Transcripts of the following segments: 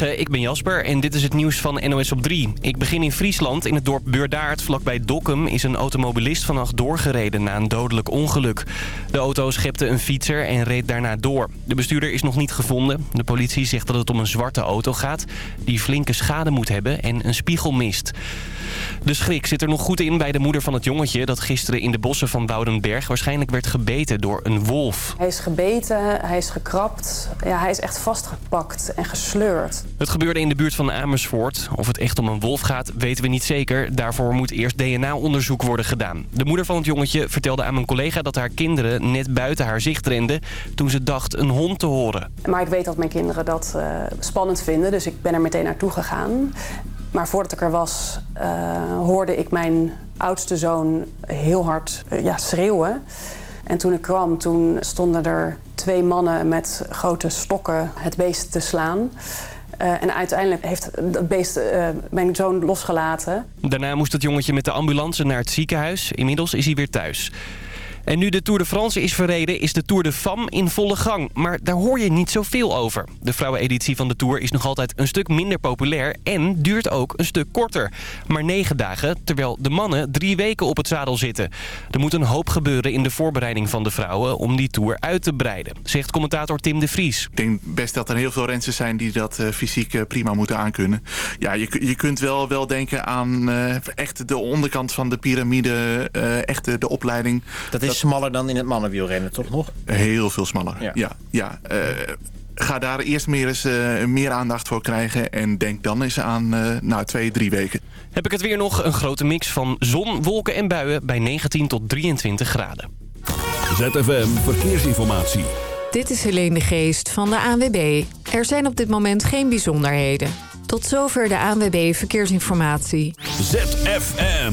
Ik ben Jasper en dit is het nieuws van NOS op 3. Ik begin in Friesland. In het dorp Beurdaard, vlakbij Dokkum, is een automobilist vannacht doorgereden na een dodelijk ongeluk. De auto schepte een fietser en reed daarna door. De bestuurder is nog niet gevonden. De politie zegt dat het om een zwarte auto gaat die flinke schade moet hebben en een spiegel mist. De schrik zit er nog goed in bij de moeder van het jongetje... dat gisteren in de bossen van Woudenberg waarschijnlijk werd gebeten door een wolf. Hij is gebeten, hij is gekrapt. Ja, hij is echt vastgepakt en gesleurd. Het gebeurde in de buurt van Amersfoort. Of het echt om een wolf gaat, weten we niet zeker. Daarvoor moet eerst DNA-onderzoek worden gedaan. De moeder van het jongetje vertelde aan mijn collega dat haar kinderen net buiten haar zicht renden... toen ze dacht een hond te horen. Maar ik weet dat mijn kinderen dat uh, spannend vinden, dus ik ben er meteen naartoe gegaan. Maar voordat ik er was, uh, hoorde ik mijn oudste zoon heel hard uh, ja, schreeuwen. En toen ik kwam, toen stonden er twee mannen met grote stokken het beest te slaan. Uh, en uiteindelijk heeft dat beest uh, mijn zoon losgelaten. Daarna moest het jongetje met de ambulance naar het ziekenhuis. Inmiddels is hij weer thuis. En nu de Tour de France is verreden, is de Tour de Femme in volle gang. Maar daar hoor je niet zoveel over. De vrouweneditie van de Tour is nog altijd een stuk minder populair... en duurt ook een stuk korter. Maar negen dagen, terwijl de mannen drie weken op het zadel zitten. Er moet een hoop gebeuren in de voorbereiding van de vrouwen... om die Tour uit te breiden, zegt commentator Tim de Vries. Ik denk best dat er heel veel rensters zijn die dat uh, fysiek uh, prima moeten aankunnen. Ja, je, je kunt wel, wel denken aan uh, echt de onderkant van de piramide... echt de, de opleiding... Dat is smaller dan in het mannenwielrennen, toch nog? Heel veel smaller, ja. ja, ja. Uh, ga daar eerst meer, eens, uh, meer aandacht voor krijgen. En denk dan eens aan uh, nou, twee, drie weken. Heb ik het weer nog. Een grote mix van zon, wolken en buien bij 19 tot 23 graden. ZFM Verkeersinformatie. Dit is Helene de Geest van de ANWB. Er zijn op dit moment geen bijzonderheden. Tot zover de ANWB Verkeersinformatie. ZFM.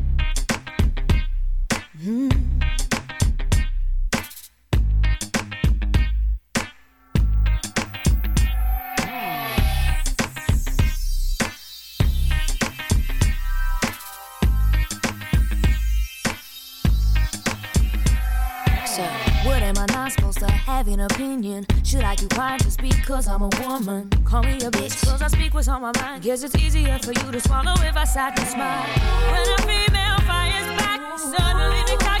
Opinion. Should I keep quiet just because I'm a woman? Call me a bitch, cause I speak what's on my mind. Guess it's easier for you to swallow if I sat and smile. When a female fires back, suddenly the target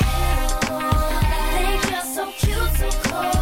So coy.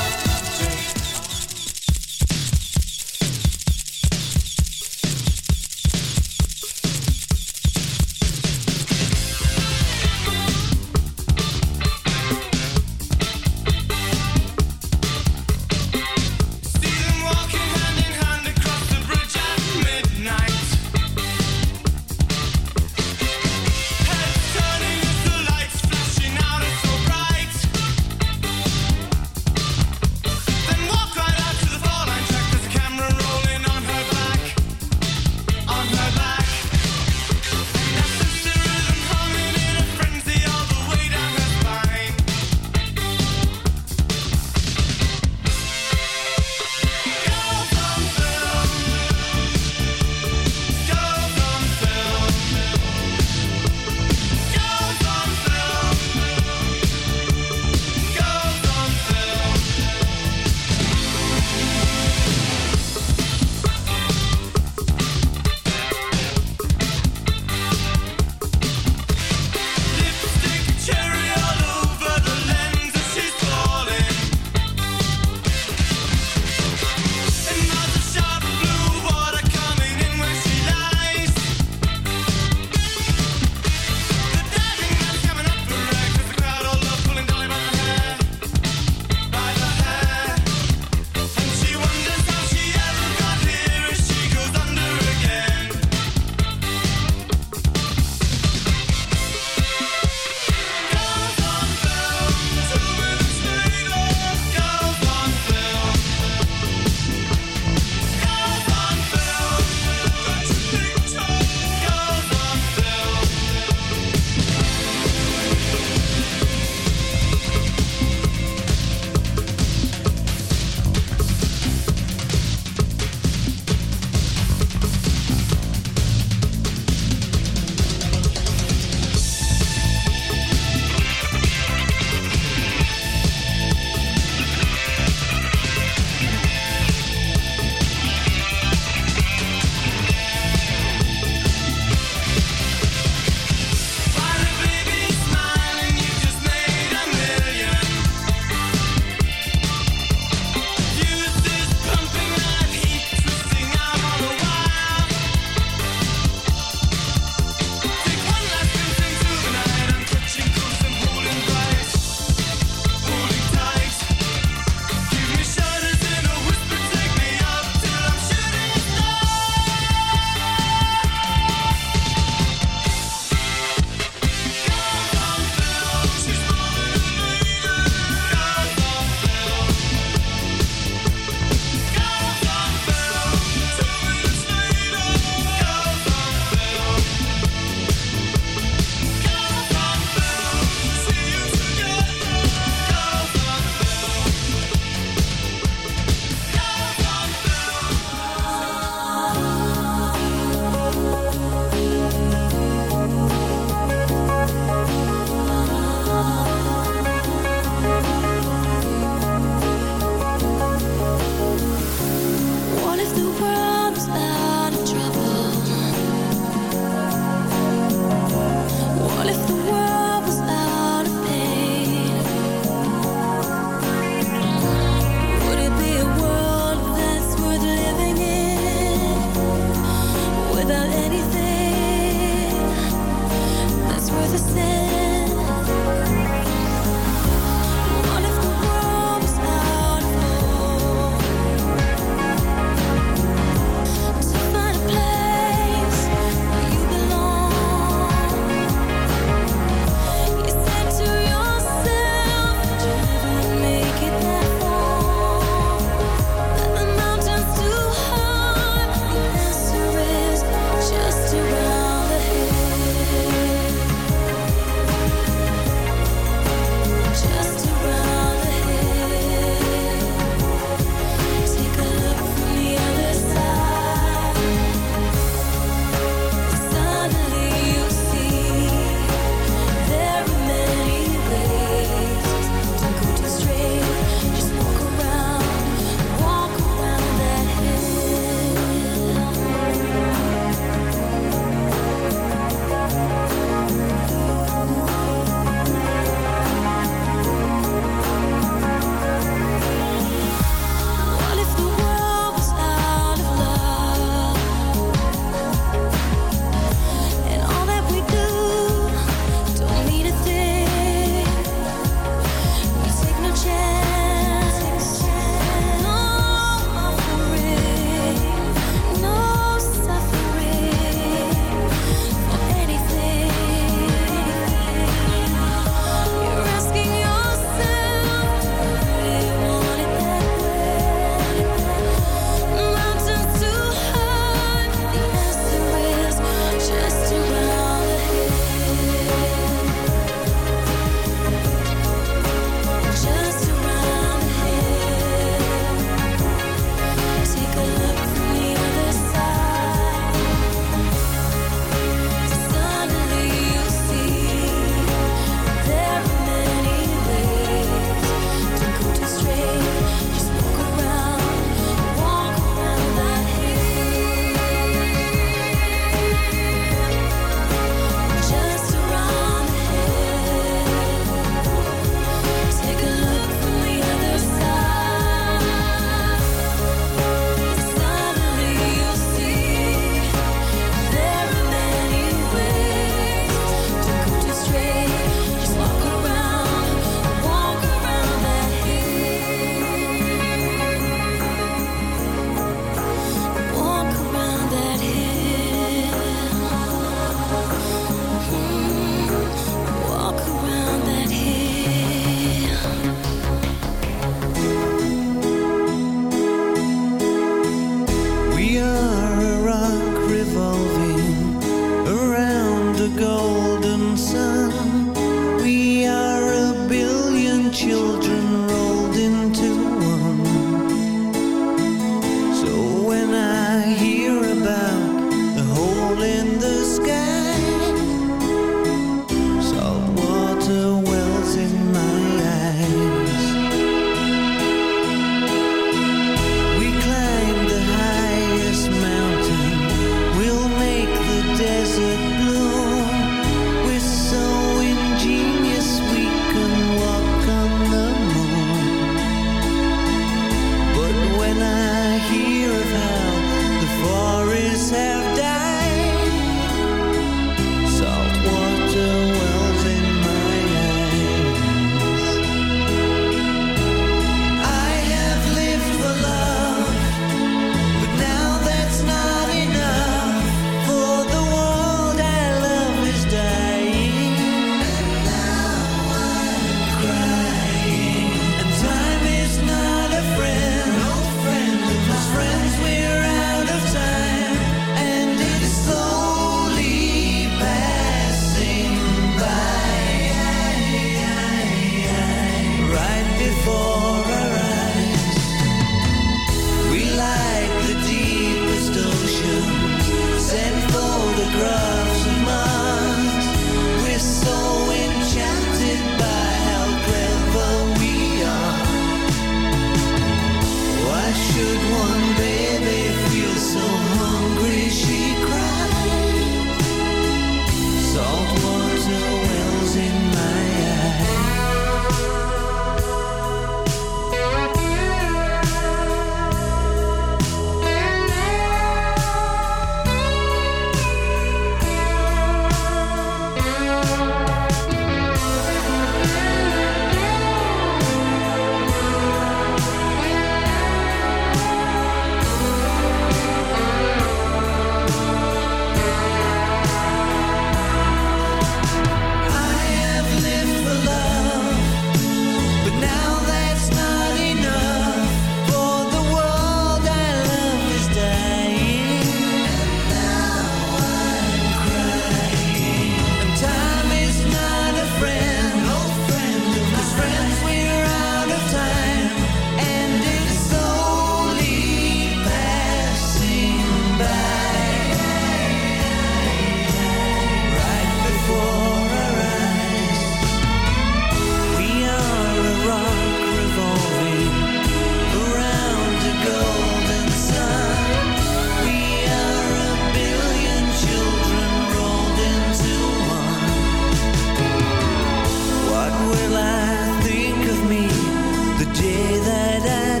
day that I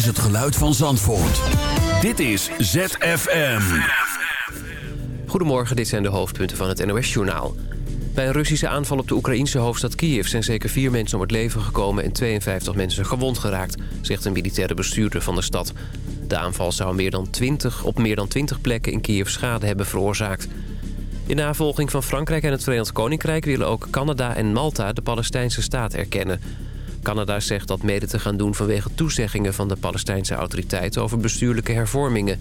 is het geluid van Zandvoort. Dit is ZFM. Goedemorgen, dit zijn de hoofdpunten van het NOS-journaal. Bij een Russische aanval op de Oekraïnse hoofdstad Kiev... zijn zeker vier mensen om het leven gekomen en 52 mensen gewond geraakt... zegt een militaire bestuurder van de stad. De aanval zou meer dan 20, op meer dan 20 plekken in Kiev schade hebben veroorzaakt. In navolging van Frankrijk en het Verenigd Koninkrijk... willen ook Canada en Malta de Palestijnse staat erkennen. Canada zegt dat mede te gaan doen vanwege toezeggingen van de Palestijnse autoriteiten... over bestuurlijke hervormingen.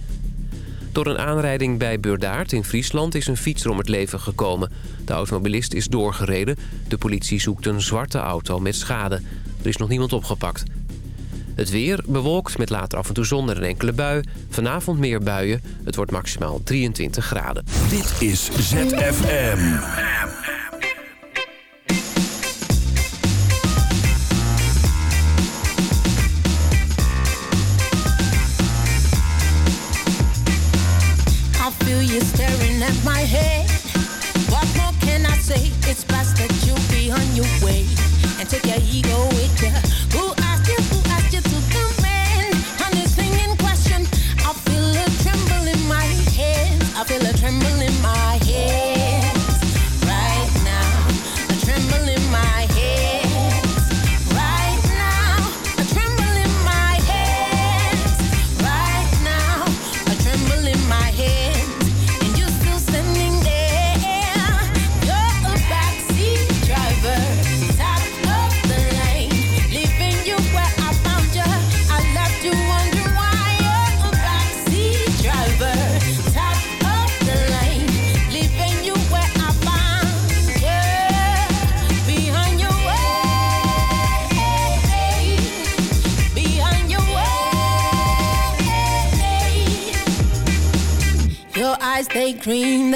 Door een aanrijding bij Beurdaard in Friesland is een fietser om het leven gekomen. De automobilist is doorgereden. De politie zoekt een zwarte auto met schade. Er is nog niemand opgepakt. Het weer bewolkt met later af en toe zon en een enkele bui. Vanavond meer buien. Het wordt maximaal 23 graden. Dit is ZFM. Your way and take your ego with you.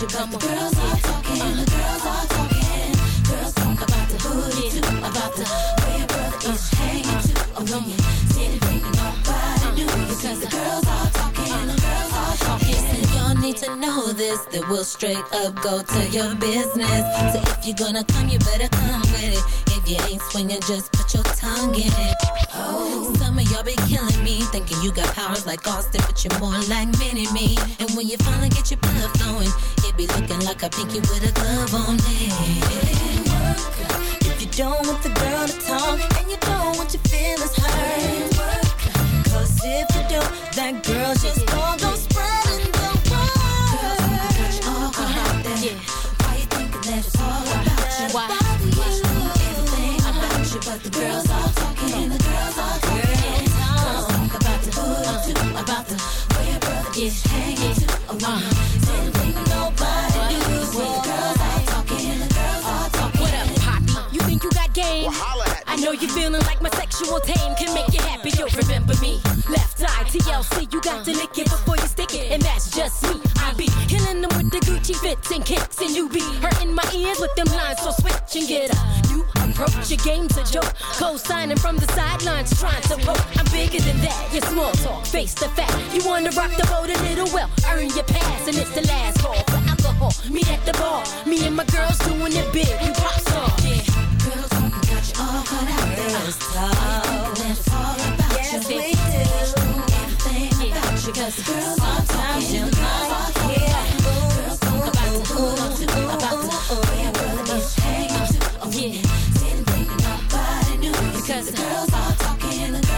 But the girls are talking. The girls are talking. Girls talk about the booty too, about the way your brother is hanging too. Oh, when you sit and think nobody knew you, 'cause the girls are talking. The girls are talking. And y'all need to know this, that we'll straight up go to your business. So if you're gonna come, you better come with it. If you ain't swinging, just put your tongue in it. Be killing me, thinking you got powers like Austin, but you're more like Mini Me. And when you finally get your blood flowing, it be looking like a pinky with a glove on it. If you don't want the girl to talk, and you don't want your feelings hurt. Cause if you don't, that girl just gon' Know you feeling like my sexual tame can make you happy. You'll remember me. Left eye TLC, you got to lick it before you stick it, and that's just me. I be killing them with the Gucci fits and kicks, and you be hurting my ears with them lines. So switch and get up. new approach. Your game's a joke. Co-signing from the sidelines, trying to poke. I'm bigger than that. Your small talk, face the fact. You wanna rock the boat a little well, earn your pass, and it's the last call alcohol. Meet at the bar. Me and my girls doing it big. We pop star. Yeah. Girls talking got you all cut out there. It's tough. About you. we do. Everything about you. Cause the girls are talking. The girls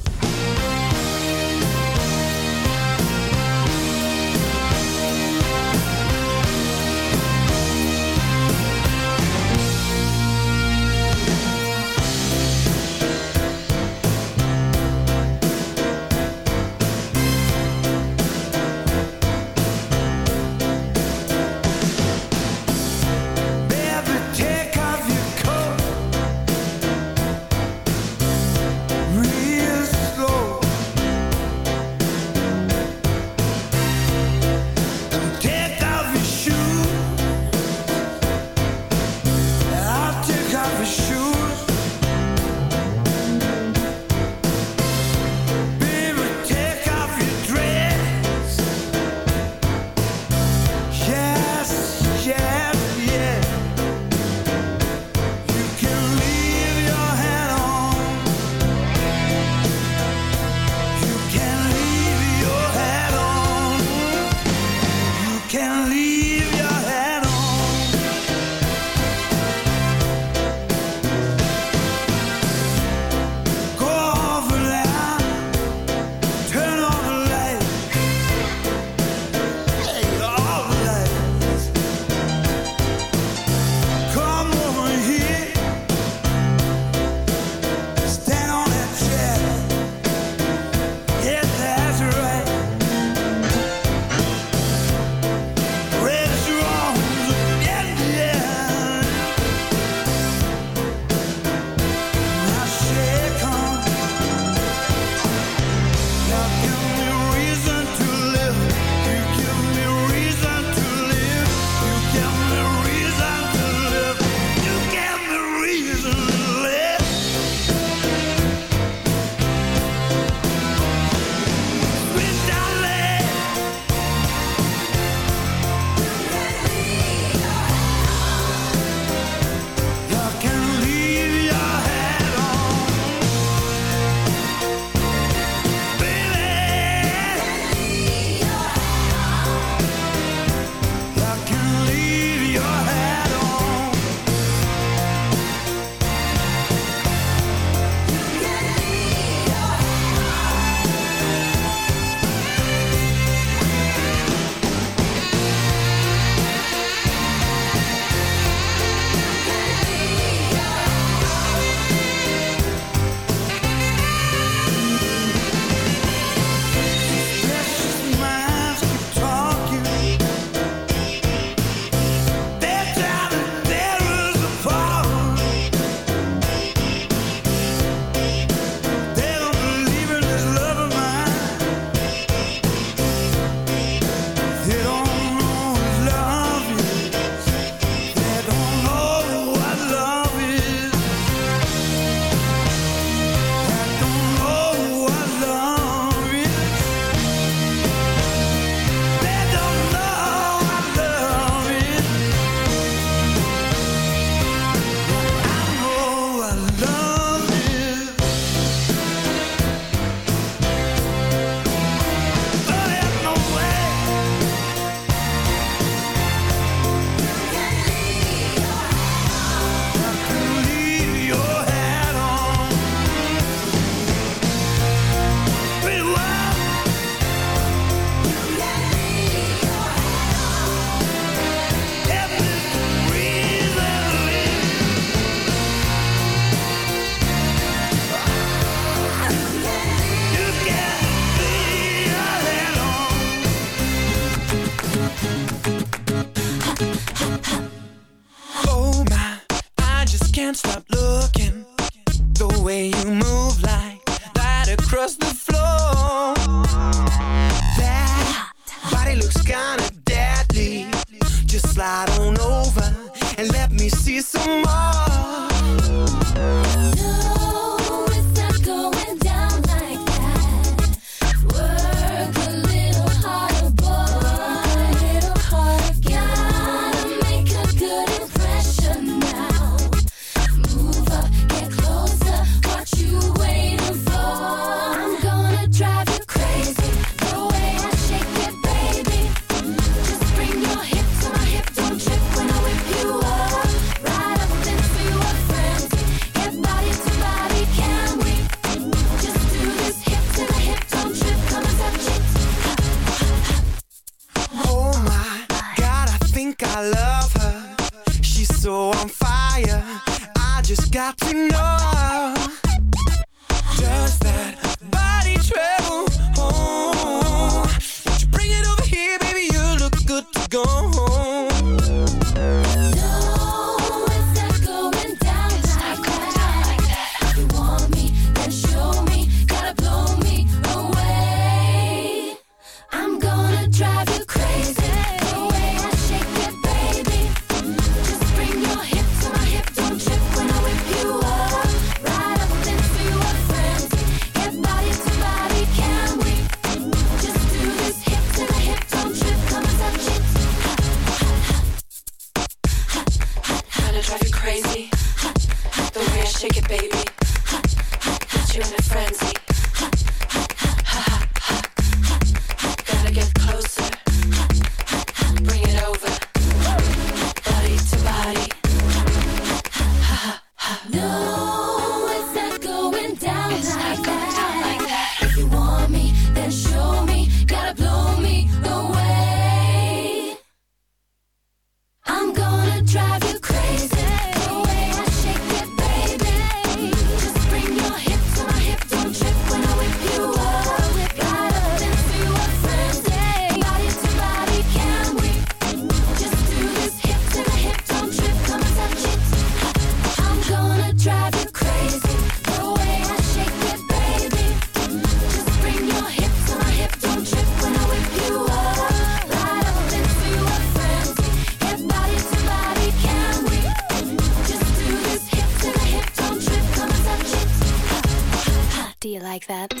Do